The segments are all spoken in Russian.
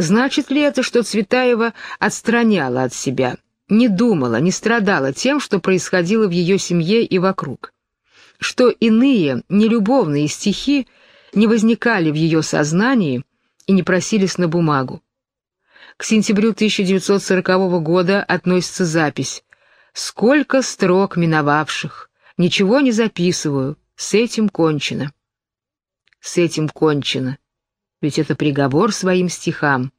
Значит ли это, что Цветаева отстраняла от себя, не думала, не страдала тем, что происходило в ее семье и вокруг? Что иные, нелюбовные стихи не возникали в ее сознании и не просились на бумагу? К сентябрю 1940 года относится запись «Сколько строк миновавших, ничего не записываю, с этим кончено». С этим кончено, ведь это приговор своим стихам.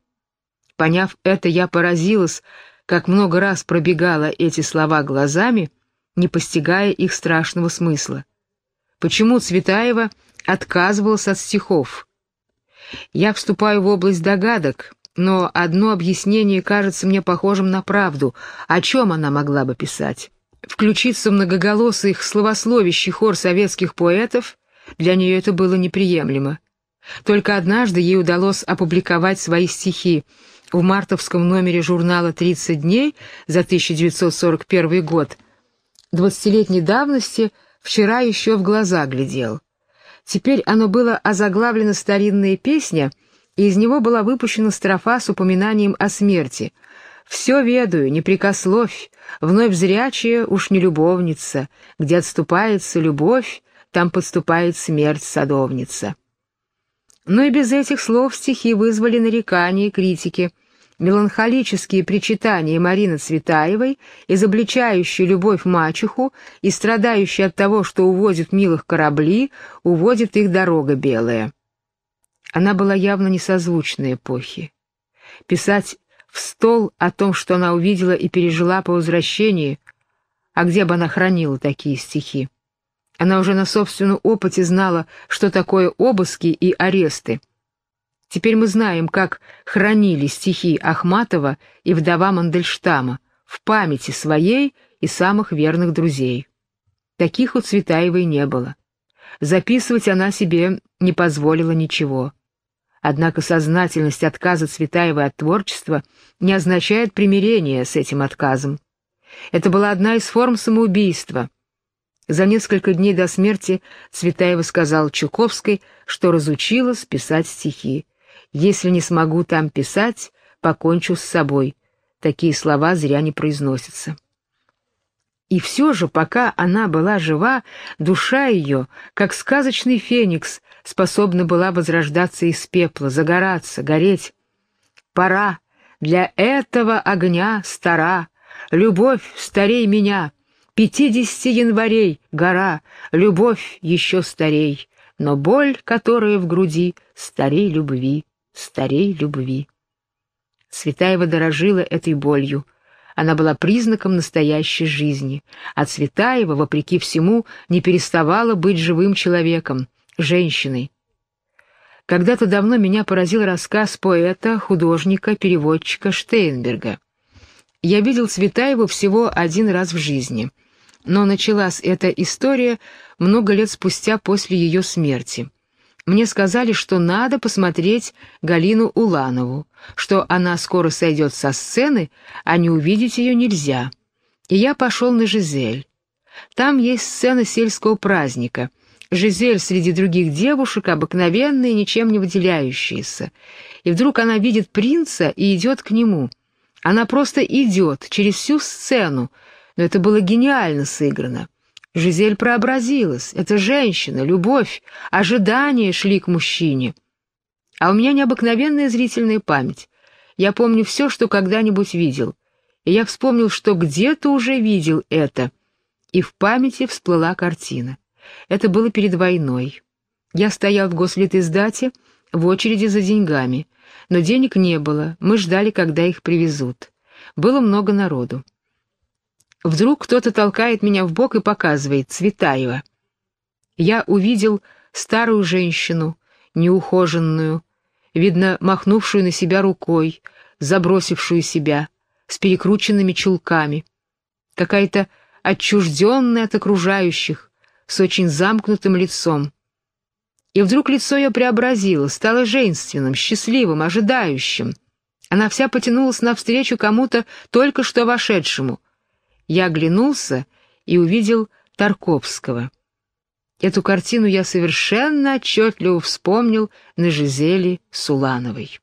Поняв это, я поразилась, как много раз пробегала эти слова глазами, не постигая их страшного смысла. Почему Цветаева отказывалась от стихов? Я вступаю в область догадок, но одно объяснение кажется мне похожим на правду. О чем она могла бы писать? Включиться в многоголосый их словословящий хор советских поэтов для нее это было неприемлемо. Только однажды ей удалось опубликовать свои стихи в мартовском номере журнала «30 дней» за 1941 год. Двадцатилетней давности вчера еще в глаза глядел. Теперь оно было озаглавлено «Старинная песня», и из него была выпущена строфа с упоминанием о смерти. «Все ведаю, не прикословь, вновь зрячая уж не любовница, где отступается любовь, там подступает смерть садовница». Но и без этих слов стихи вызвали нарекания и критики. Меланхолические причитания Марины Цветаевой, изобличающие любовь мачеху и страдающие от того, что увозят милых корабли, уводит их дорога белая. Она была явно несозвучной эпохи. Писать в стол о том, что она увидела и пережила по возвращении, а где бы она хранила такие стихи? Она уже на собственном опыте знала, что такое обыски и аресты. Теперь мы знаем, как хранили стихи Ахматова и вдова Мандельштама в памяти своей и самых верных друзей. Таких у Цветаевой не было. Записывать она себе не позволила ничего. Однако сознательность отказа Цветаевой от творчества не означает примирение с этим отказом. Это была одна из форм самоубийства. За несколько дней до смерти Цветаева сказал Чуковской, что разучилась писать стихи. «Если не смогу там писать, покончу с собой». Такие слова зря не произносятся. И все же, пока она была жива, душа ее, как сказочный феникс, способна была возрождаться из пепла, загораться, гореть. Пора, для этого огня стара, любовь старей меня, пятидесяти январей, гора, любовь еще старей, но боль, которая в груди, старей любви, старей любви. Цветаева дорожила этой болью. Она была признаком настоящей жизни, а Цветаева, вопреки всему, не переставала быть живым человеком, женщиной. Когда-то давно меня поразил рассказ поэта, художника, переводчика Штейнберга. Я видел Цветаеву всего один раз в жизни, но началась эта история много лет спустя после ее смерти. Мне сказали, что надо посмотреть Галину Уланову, что она скоро сойдет со сцены, а не увидеть ее нельзя. И я пошел на Жизель. Там есть сцена сельского праздника — Жизель среди других девушек, обыкновенная, ничем не выделяющаяся. И вдруг она видит принца и идет к нему. Она просто идет через всю сцену, но это было гениально сыграно. Жизель преобразилась. Это женщина, любовь, ожидания шли к мужчине. А у меня необыкновенная зрительная память. Я помню все, что когда-нибудь видел. И я вспомнил, что где-то уже видел это. И в памяти всплыла картина. Это было перед войной. Я стоял в гослитиздате в очереди за деньгами, но денег не было, мы ждали, когда их привезут. Было много народу. Вдруг кто-то толкает меня в бок и показывает Цветаева. Я увидел старую женщину, неухоженную, видно, махнувшую на себя рукой, забросившую себя, с перекрученными чулками. Какая-то отчужденная от окружающих, с очень замкнутым лицом. И вдруг лицо ее преобразило, стало женственным, счастливым, ожидающим. Она вся потянулась навстречу кому-то только что вошедшему. Я оглянулся и увидел Тарковского. Эту картину я совершенно отчетливо вспомнил на Жизели Сулановой.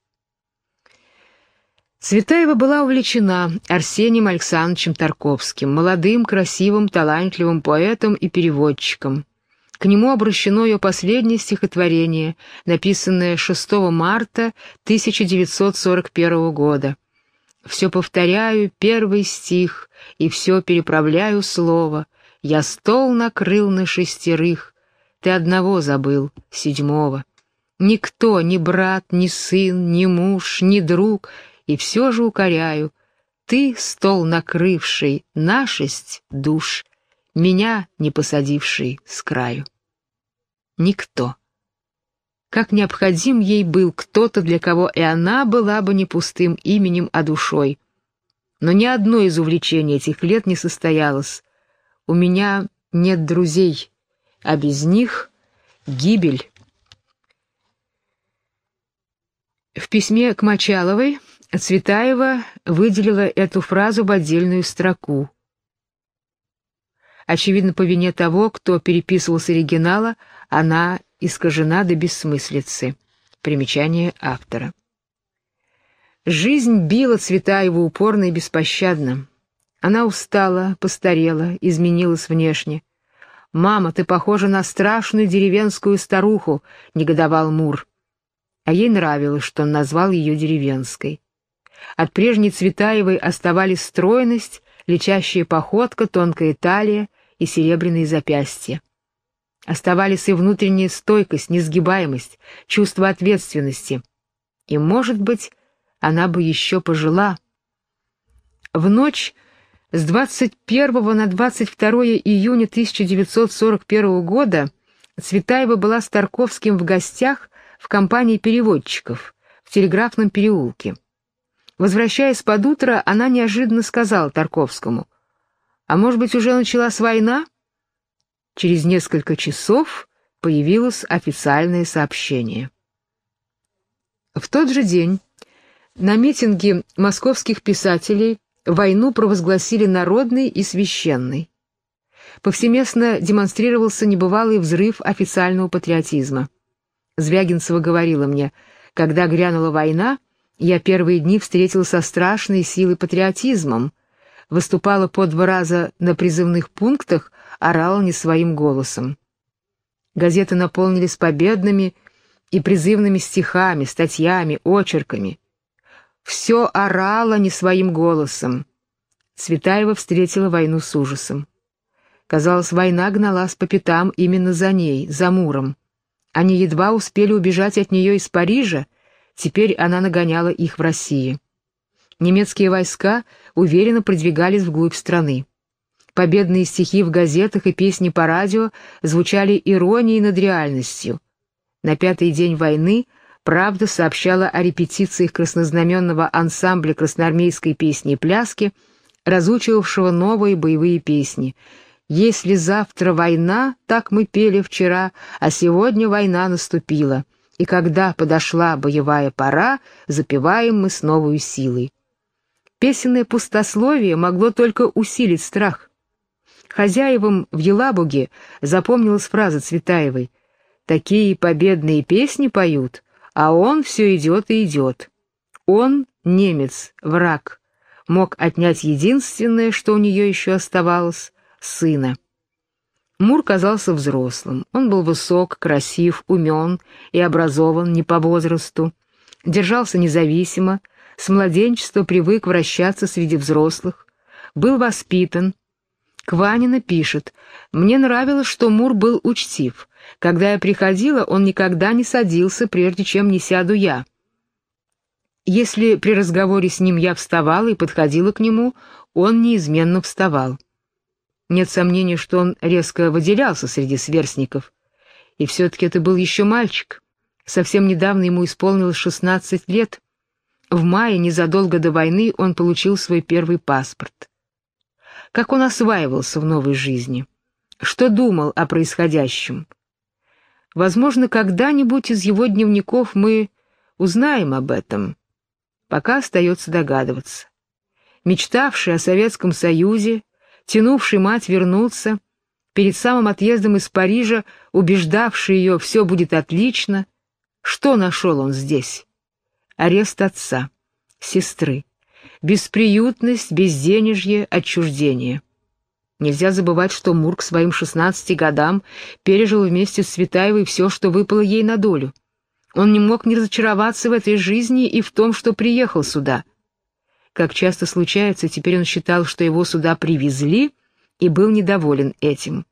Цветаева была увлечена Арсением Александровичем Тарковским, молодым, красивым, талантливым поэтом и переводчиком. К нему обращено ее последнее стихотворение, написанное 6 марта 1941 года. «Все повторяю, первый стих, и все переправляю слово. Я стол накрыл на шестерых, ты одного забыл, седьмого. Никто, ни брат, ни сын, ни муж, ни друг — и все же укоряю, ты, стол накрывший на шесть душ, меня не посадивший с краю. Никто. Как необходим ей был кто-то, для кого и она была бы не пустым именем, а душой. Но ни одно из увлечений этих лет не состоялось. У меня нет друзей, а без них — гибель. В письме к Мочаловой Цветаева выделила эту фразу в отдельную строку. Очевидно, по вине того, кто переписывал с оригинала, она искажена до бессмыслицы. Примечание автора. Жизнь била Цветаеву упорно и беспощадно. Она устала, постарела, изменилась внешне. «Мама, ты похожа на страшную деревенскую старуху», — негодовал Мур. А ей нравилось, что он назвал ее деревенской. От прежней Цветаевой оставались стройность, лечащая походка, тонкая талия и серебряные запястья. Оставались и внутренняя стойкость, несгибаемость, чувство ответственности. И, может быть, она бы еще пожила. В ночь с 21 на 22 июня 1941 года Цветаева была с Тарковским в гостях в компании переводчиков в Телеграфном переулке. Возвращаясь под утро, она неожиданно сказала Тарковскому, «А может быть, уже началась война?» Через несколько часов появилось официальное сообщение. В тот же день на митинге московских писателей войну провозгласили народной и священной. Повсеместно демонстрировался небывалый взрыв официального патриотизма. Звягинцева говорила мне, когда грянула война, я первые дни встретил со страшной силой патриотизмом, выступала по два раза на призывных пунктах, орала не своим голосом. Газеты наполнились победными и призывными стихами, статьями, очерками. Все орало не своим голосом. Цветаева встретила войну с ужасом. Казалось, война гналась по пятам именно за ней, за Муром. Они едва успели убежать от нее из Парижа, Теперь она нагоняла их в России. Немецкие войска уверенно продвигались вглубь страны. Победные стихи в газетах и песни по радио звучали иронией над реальностью. На пятый день войны «Правда» сообщала о репетициях краснознаменного ансамбля красноармейской песни и пляски, разучивавшего новые боевые песни. «Если завтра война, так мы пели вчера, а сегодня война наступила» и когда подошла боевая пора, запеваем мы с новой силой. Песенное пустословие могло только усилить страх. Хозяевам в Елабуге запомнилась фраза Цветаевой «Такие победные песни поют, а он все идет и идет. Он, немец, враг, мог отнять единственное, что у нее еще оставалось — сына». Мур казался взрослым. Он был высок, красив, умен и образован не по возрасту. Держался независимо, с младенчества привык вращаться среди взрослых. Был воспитан. Кванина пишет, «Мне нравилось, что Мур был учтив. Когда я приходила, он никогда не садился, прежде чем не сяду я. Если при разговоре с ним я вставала и подходила к нему, он неизменно вставал». Нет сомнения, что он резко выделялся среди сверстников. И все-таки это был еще мальчик. Совсем недавно ему исполнилось 16 лет. В мае, незадолго до войны, он получил свой первый паспорт. Как он осваивался в новой жизни? Что думал о происходящем? Возможно, когда-нибудь из его дневников мы узнаем об этом. Пока остается догадываться. Мечтавший о Советском Союзе, тянувший мать вернуться, перед самым отъездом из Парижа, убеждавший ее «все будет отлично», что нашел он здесь? Арест отца, сестры, бесприютность, безденежье, отчуждение. Нельзя забывать, что Мур к своим 16 годам пережил вместе с Светаевой все, что выпало ей на долю. Он не мог не разочароваться в этой жизни и в том, что приехал сюда. Как часто случается, теперь он считал, что его сюда привезли, и был недоволен этим.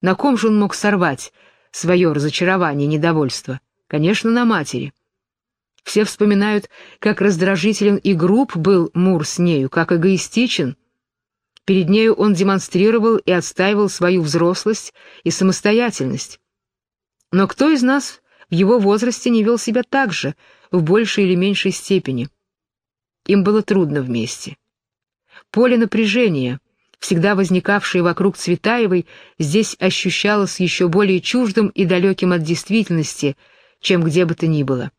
На ком же он мог сорвать свое разочарование и недовольство? Конечно, на матери. Все вспоминают, как раздражителен и груб был Мур с нею, как эгоистичен. Перед нею он демонстрировал и отстаивал свою взрослость и самостоятельность. Но кто из нас в его возрасте не вел себя так же, в большей или меньшей степени? Им было трудно вместе. Поле напряжения, всегда возникавшее вокруг Цветаевой, здесь ощущалось еще более чуждым и далеким от действительности, чем где бы то ни было.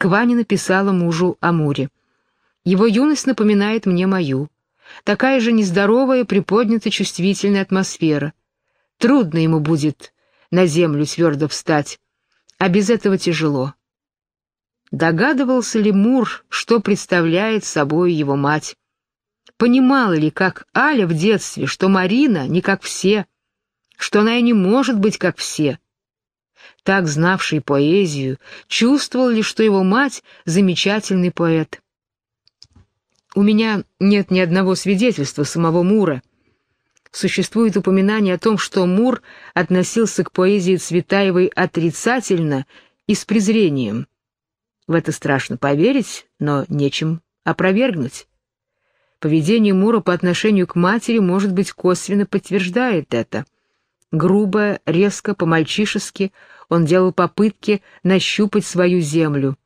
Квани написала мужу о Муре. Его юность напоминает мне мою. Такая же нездоровая, приподнятая, чувствительная атмосфера. Трудно ему будет на землю твердо встать, а без этого тяжело. Догадывался ли Мур, что представляет собой его мать? Понимала ли, как Аля в детстве, что Марина не как все, что она и не может быть как все? Так знавший поэзию, чувствовал ли, что его мать — замечательный поэт. У меня нет ни одного свидетельства самого Мура. Существует упоминание о том, что Мур относился к поэзии Цветаевой отрицательно и с презрением. В это страшно поверить, но нечем опровергнуть. Поведение Мура по отношению к матери, может быть, косвенно подтверждает это. Грубо, резко, по-мальчишески он делал попытки нащупать свою землю.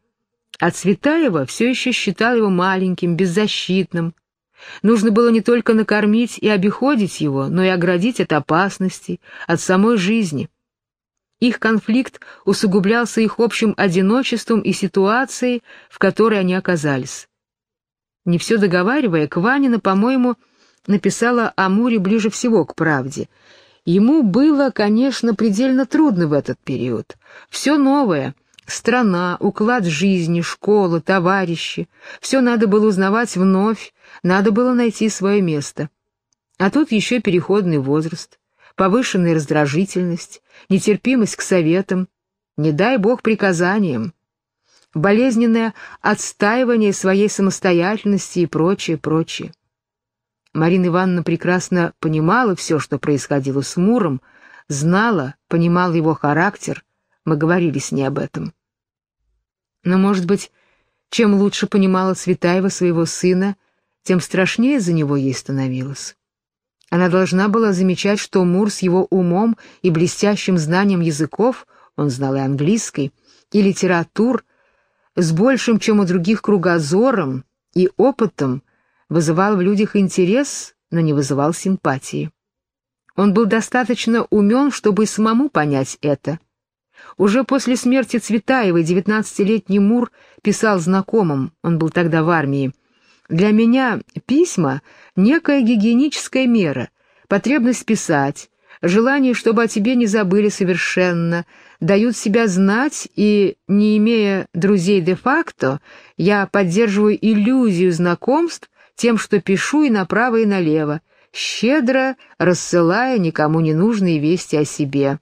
А Цветаева все еще считал его маленьким, беззащитным. Нужно было не только накормить и обиходить его, но и оградить от опасностей, от самой жизни. Их конфликт усугублялся их общим одиночеством и ситуацией, в которой они оказались. Не все договаривая, Кванина, по-моему, написала о Муре ближе всего к правде — Ему было, конечно, предельно трудно в этот период. Все новое — страна, уклад жизни, школа, товарищи — все надо было узнавать вновь, надо было найти свое место. А тут еще переходный возраст, повышенная раздражительность, нетерпимость к советам, не дай бог приказаниям, болезненное отстаивание своей самостоятельности и прочее, прочее. Марина Ивановна прекрасно понимала все, что происходило с Муром, знала, понимала его характер, мы говорили с ней об этом. Но, может быть, чем лучше понимала Цветаева своего сына, тем страшнее за него ей становилось. Она должна была замечать, что Мур с его умом и блестящим знанием языков, он знал и английский, и литератур, с большим, чем у других, кругозором и опытом, вызывал в людях интерес, но не вызывал симпатии. Он был достаточно умен, чтобы самому понять это. Уже после смерти Цветаевой девятнадцатилетний Мур писал знакомым, он был тогда в армии, «Для меня письма — некая гигиеническая мера, потребность писать, желание, чтобы о тебе не забыли совершенно, дают себя знать, и, не имея друзей де-факто, я поддерживаю иллюзию знакомств тем, что пишу и направо, и налево, щедро рассылая никому не нужные вести о себе.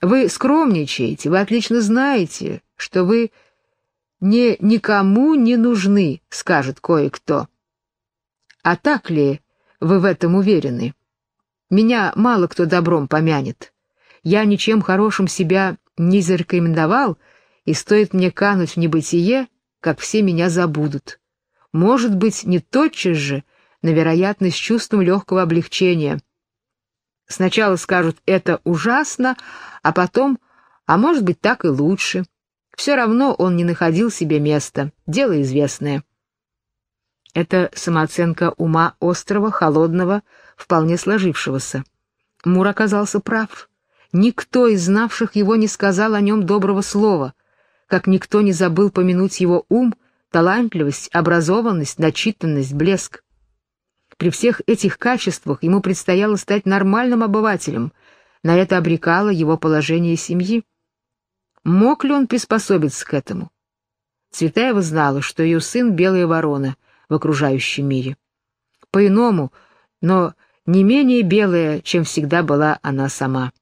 Вы скромничаете, вы отлично знаете, что вы не никому не нужны, скажет кое-кто. А так ли вы в этом уверены? Меня мало кто добром помянет. Я ничем хорошим себя не зарекомендовал, и стоит мне кануть в небытие, как все меня забудут может быть, не тотчас же, но, вероятно, с чувством легкого облегчения. Сначала скажут «это ужасно», а потом «а может быть, так и лучше». Все равно он не находил себе места, дело известное. Это самооценка ума острого, холодного, вполне сложившегося. Мур оказался прав. Никто из знавших его не сказал о нем доброго слова, как никто не забыл помянуть его ум талантливость, образованность, начитанность, блеск. При всех этих качествах ему предстояло стать нормальным обывателем, на это обрекало его положение семьи. Мог ли он приспособиться к этому? Цветаева знала, что ее сын — белая ворона, в окружающем мире. По-иному, но не менее белая, чем всегда была она сама.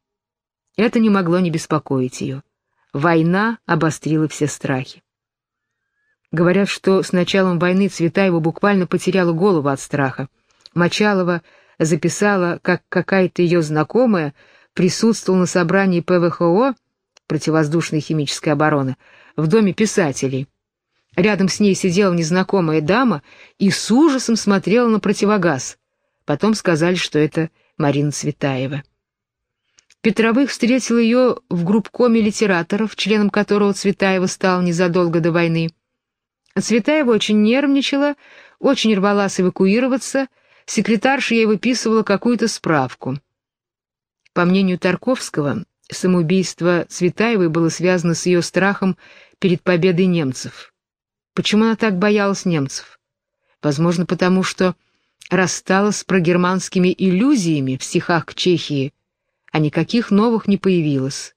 Это не могло не беспокоить ее. Война обострила все страхи. Говорят, что с началом войны Цветаева буквально потеряла голову от страха. Мочалова записала, как какая-то ее знакомая присутствовала на собрании ПВХО, противовоздушной химической обороны, в Доме писателей. Рядом с ней сидела незнакомая дама и с ужасом смотрела на противогаз. Потом сказали, что это Марина Цветаева. Петровых встретил ее в группкоме литераторов, членом которого Цветаева стал незадолго до войны. Цветаева очень нервничала, очень рвалась эвакуироваться, секретарша ей выписывала какую-то справку. По мнению Тарковского, самоубийство Цветаевой было связано с ее страхом перед победой немцев. Почему она так боялась немцев? Возможно, потому что рассталась с прогерманскими иллюзиями в стихах к Чехии, а никаких новых не появилось.